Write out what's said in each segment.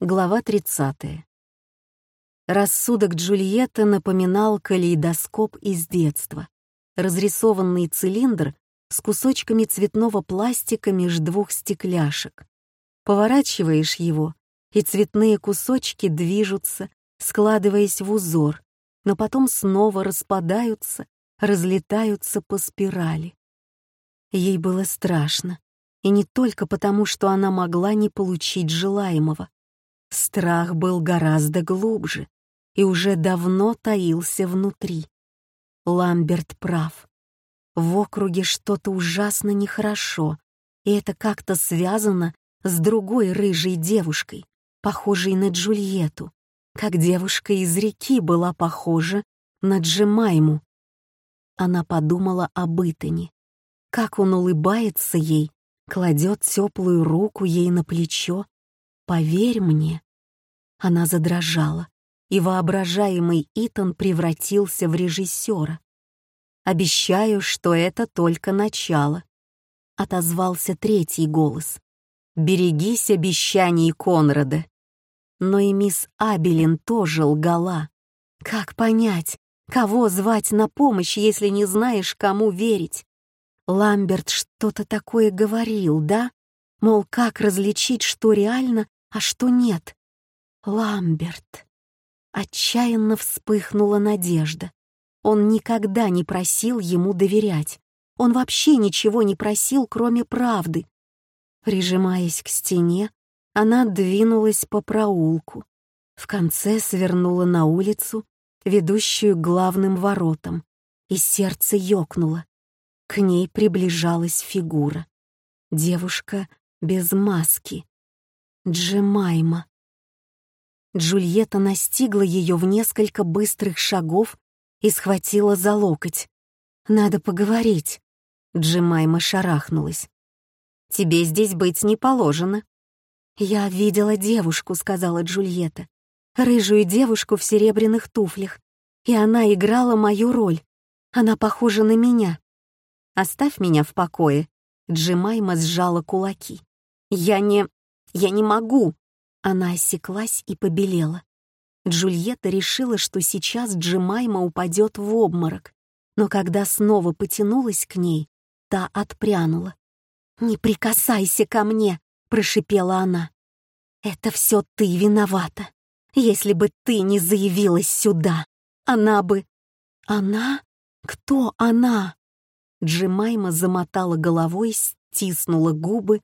Глава 30. Рассудок Джульетты напоминал калейдоскоп из детства. Разрисованный цилиндр с кусочками цветного пластика меж двух стекляшек. Поворачиваешь его, и цветные кусочки движутся, складываясь в узор, но потом снова распадаются, разлетаются по спирали. Ей было страшно, и не только потому, что она могла не получить желаемого. Страх был гораздо глубже и уже давно таился внутри. Ламберт прав. В округе что-то ужасно нехорошо, и это как-то связано с другой рыжей девушкой, похожей на Джульетту, как девушка из реки была похожа на Джемайму. Она подумала об Итане, как он улыбается ей, кладет теплую руку ей на плечо, Поверь мне». Она задрожала, и воображаемый Итан превратился в режиссера. «Обещаю, что это только начало», — отозвался третий голос. «Берегись обещаний Конрада». Но и мисс Абелин тоже лгала. Как понять, кого звать на помощь, если не знаешь, кому верить? Ламберт что-то такое говорил, да? Мол, как различить, что реально, а что нет? Ламберт. Отчаянно вспыхнула надежда. Он никогда не просил ему доверять. Он вообще ничего не просил, кроме правды. Прижимаясь к стене, она двинулась по проулку. В конце свернула на улицу, ведущую к главным воротам, и сердце ёкнуло. К ней приближалась фигура. Девушка без маски. Джемайма. Джульетта настигла ее в несколько быстрых шагов и схватила за локоть. «Надо поговорить». Джемайма шарахнулась. «Тебе здесь быть не положено». «Я видела девушку», — сказала Джульетта. «Рыжую девушку в серебряных туфлях. И она играла мою роль. Она похожа на меня». «Оставь меня в покое», — Джемайма сжала кулаки. «Я не...» Я не могу!» Она осеклась и побелела. Джульетта решила, что сейчас Джемайма упадет в обморок, но когда снова потянулась к ней, та отпрянула. «Не прикасайся ко мне!» — прошипела она. «Это все ты виновата. Если бы ты не заявилась сюда, она бы...» «Она? Кто она?» Джемайма замотала головой, стиснула губы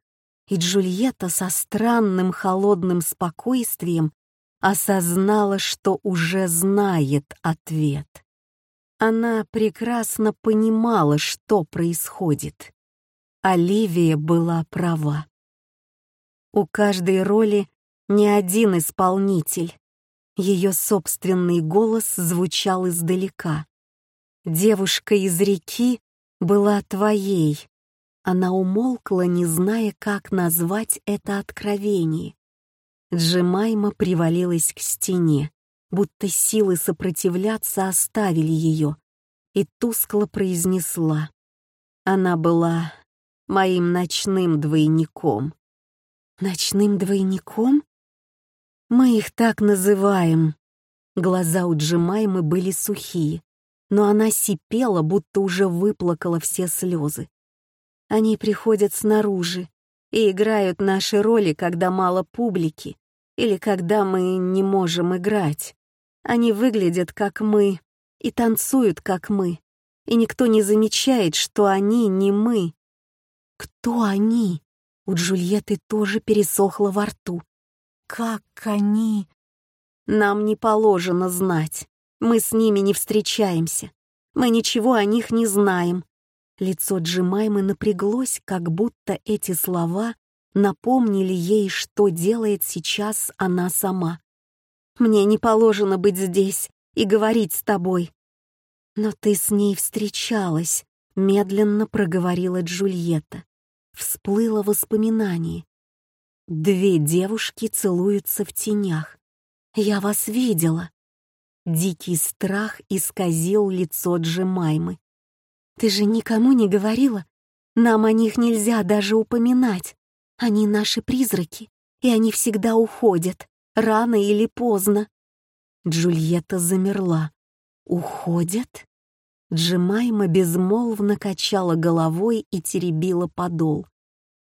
и Джульетта со странным холодным спокойствием осознала, что уже знает ответ. Она прекрасно понимала, что происходит. Оливия была права. У каждой роли не один исполнитель. Ее собственный голос звучал издалека. «Девушка из реки была твоей, она умолкла, не зная, как назвать это откровение. Джемайма привалилась к стене, будто силы сопротивляться оставили ее, и тускло произнесла. Она была моим ночным двойником. Ночным двойником? Мы их так называем. Глаза у Джемаймы были сухие, но она сипела, будто уже выплакала все слезы. Они приходят снаружи и играют наши роли, когда мало публики или когда мы не можем играть. Они выглядят как мы и танцуют как мы, и никто не замечает, что они не мы. Кто они? У Джульетты тоже пересохло во рту. Как они? Нам не положено знать. Мы с ними не встречаемся. Мы ничего о них не знаем. Лицо Джимаймы напряглось, как будто эти слова напомнили ей, что делает сейчас она сама. «Мне не положено быть здесь и говорить с тобой». «Но ты с ней встречалась», — медленно проговорила Джульетта. Всплыло воспоминание. Две девушки целуются в тенях. «Я вас видела». Дикий страх исказил лицо Джемаймы. Ты же никому не говорила? Нам о них нельзя даже упоминать. Они наши призраки, и они всегда уходят. рано или поздно. Джульетта замерла. «Уходят?» Джемайма безмолвно качала головой и теребила подол.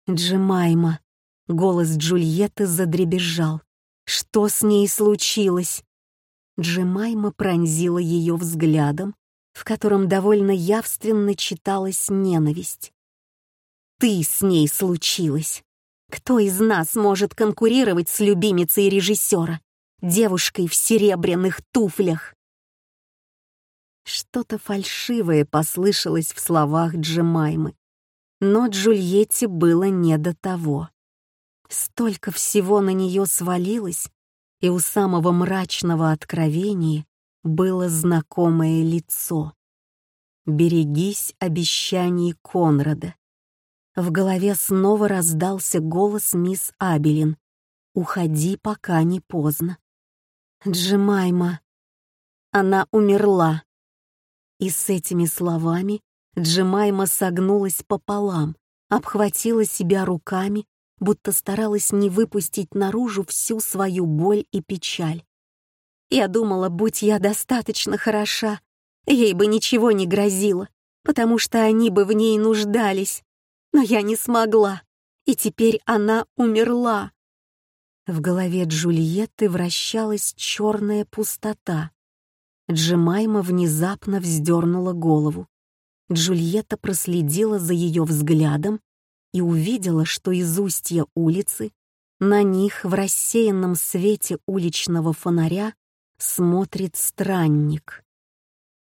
«Джемайма!» — голос Джульетты задребезжал. «Что с ней случилось?» Джемайма пронзила ее взглядом, в котором довольно явственно читалась ненависть. «Ты с ней случилась! Кто из нас может конкурировать с любимицей режиссера, девушкой в серебряных туфлях?» Что-то фальшивое послышалось в словах Джемаймы, но Джульетте было не до того. Столько всего на нее свалилось, и у самого мрачного откровения было знакомое лицо. «Берегись обещаний Конрада». В голове снова раздался голос мисс Абелин. «Уходи, пока не поздно». «Джемайма». Она умерла. И с этими словами Джемайма согнулась пополам, обхватила себя руками, будто старалась не выпустить наружу всю свою боль и печаль. Я думала, будь я достаточно хороша, ей бы ничего не грозило, потому что они бы в ней нуждались. Но я не смогла, и теперь она умерла. В голове Джульетты вращалась черная пустота. Джемайма внезапно вздернула голову. Джульетта проследила за ее взглядом и увидела, что из устья улицы на них в рассеянном свете уличного фонаря смотрит странник.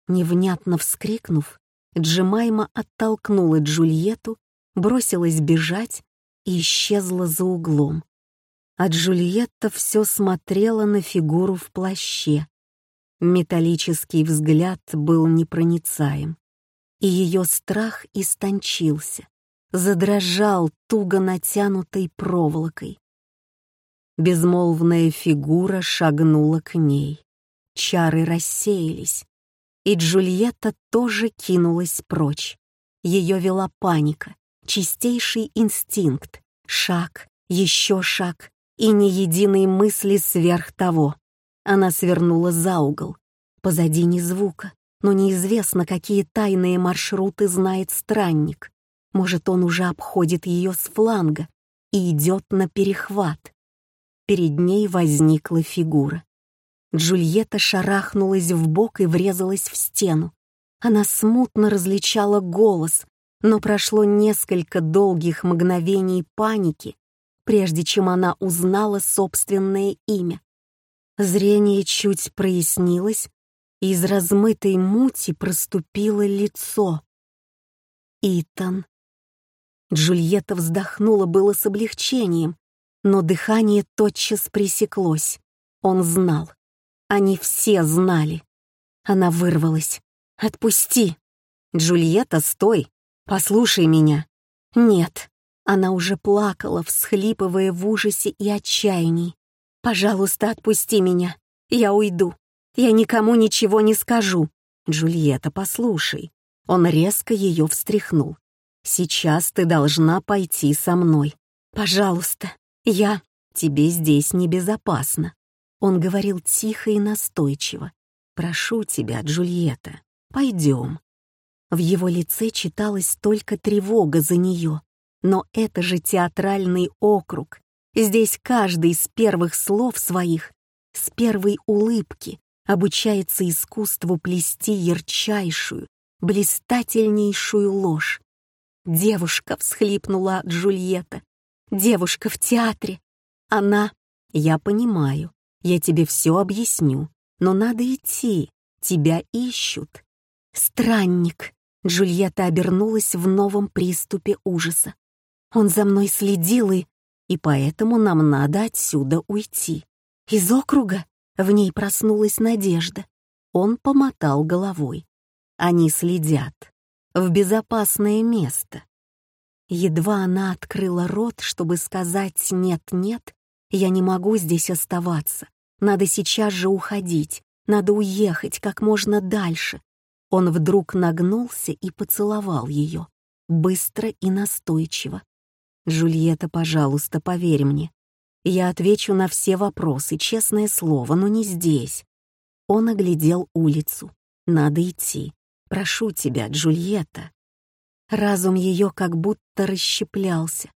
Невнятно вскрикнув, Джемайма оттолкнула Джульетту, бросилась бежать и исчезла за углом. А Джульетта все смотрела на фигуру в плаще, Металлический взгляд был непроницаем, и ее страх истончился, задрожал туго натянутой проволокой. Безмолвная фигура шагнула к ней. Чары рассеялись, и Джульетта тоже кинулась прочь. Ее вела паника, чистейший инстинкт, шаг, еще шаг и ни единой мысли сверх того. Она свернула за угол. Позади ни звука, но неизвестно, какие тайные маршруты знает странник. Может, он уже обходит ее с фланга и идет на перехват. Перед ней возникла фигура. Джульетта шарахнулась в бок и врезалась в стену. Она смутно различала голос, но прошло несколько долгих мгновений паники, прежде чем она узнала собственное имя. Зрение чуть прояснилось, и из размытой мути проступило лицо. Итан. Джульетта вздохнула было с облегчением, но дыхание тотчас пресеклось. Он знал. Они все знали. Она вырвалась. «Отпусти!» «Джульетта, стой! Послушай меня!» «Нет!» Она уже плакала, всхлипывая в ужасе и отчаянии. Пожалуйста, отпусти меня. Я уйду. Я никому ничего не скажу. Джульетта, послушай. Он резко ее встряхнул. Сейчас ты должна пойти со мной. Пожалуйста. Я... Тебе здесь небезопасно. Он говорил тихо и настойчиво. «Прошу тебя, Джульетта, пойдем». В его лице читалась только тревога за нее. Но это же театральный округ, Здесь каждый из первых слов своих, с первой улыбки, обучается искусству плести ярчайшую, блистательнейшую ложь. «Девушка!» — всхлипнула Джульетта. «Девушка в театре!» Она... «Я понимаю, я тебе все объясню, но надо идти, тебя ищут». «Странник!» — Джульетта обернулась в новом приступе ужаса. «Он за мной следил и...» и поэтому нам надо отсюда уйти. Из округа в ней проснулась надежда. Он помотал головой. Они следят. В безопасное место. Едва она открыла рот, чтобы сказать «нет-нет», я не могу здесь оставаться. Надо сейчас же уходить. Надо уехать как можно дальше. Он вдруг нагнулся и поцеловал ее. Быстро и настойчиво. «Джульетта, пожалуйста, поверь мне. Я отвечу на все вопросы, честное слово, но не здесь. Он оглядел улицу. Надо идти. Прошу тебя, Джульетта. Разум ее как будто расщеплялся.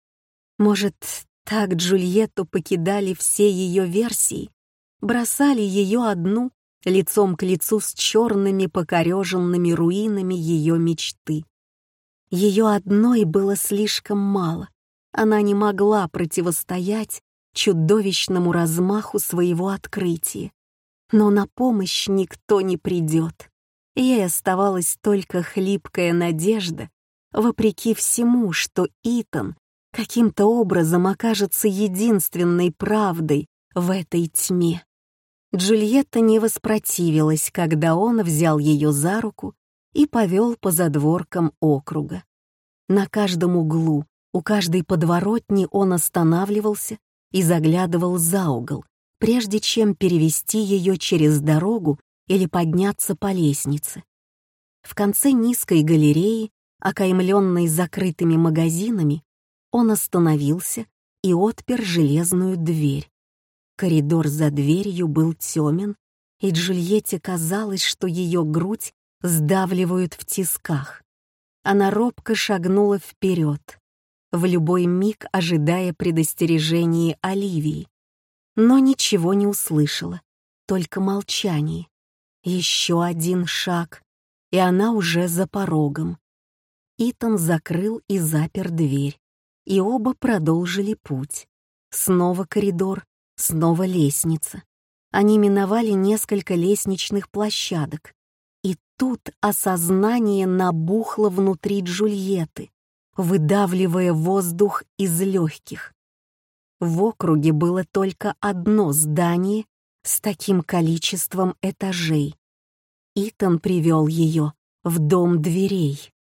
Может, так Джульетту покидали все ее версии, бросали ее одну лицом к лицу с черными покореженными руинами ее мечты. Ее одной было слишком мало. Она не могла противостоять чудовищному размаху своего открытия. Но на помощь никто не придет. Ей оставалась только хлипкая надежда, вопреки всему, что Итан каким-то образом окажется единственной правдой в этой тьме. Джульетта не воспротивилась, когда он взял ее за руку и повел по задворкам округа. На каждом углу, у каждой подворотни он останавливался и заглядывал за угол, прежде чем перевести ее через дорогу или подняться по лестнице. В конце низкой галереи, окаймленной закрытыми магазинами, он остановился и отпер железную дверь. Коридор за дверью был темен, и Джульетте казалось, что ее грудь сдавливают в тисках. Она робко шагнула вперед, в любой миг ожидая предостережения Оливии, но ничего не услышала, только молчание. Еще один шаг, и она уже за порогом. Итан закрыл и запер дверь, и оба продолжили путь. Снова коридор, Снова лестница. Они миновали несколько лестничных площадок. И тут осознание набухло внутри Джульетты, выдавливая воздух из легких. В округе было только одно здание с таким количеством этажей. Итан привел ее в дом дверей.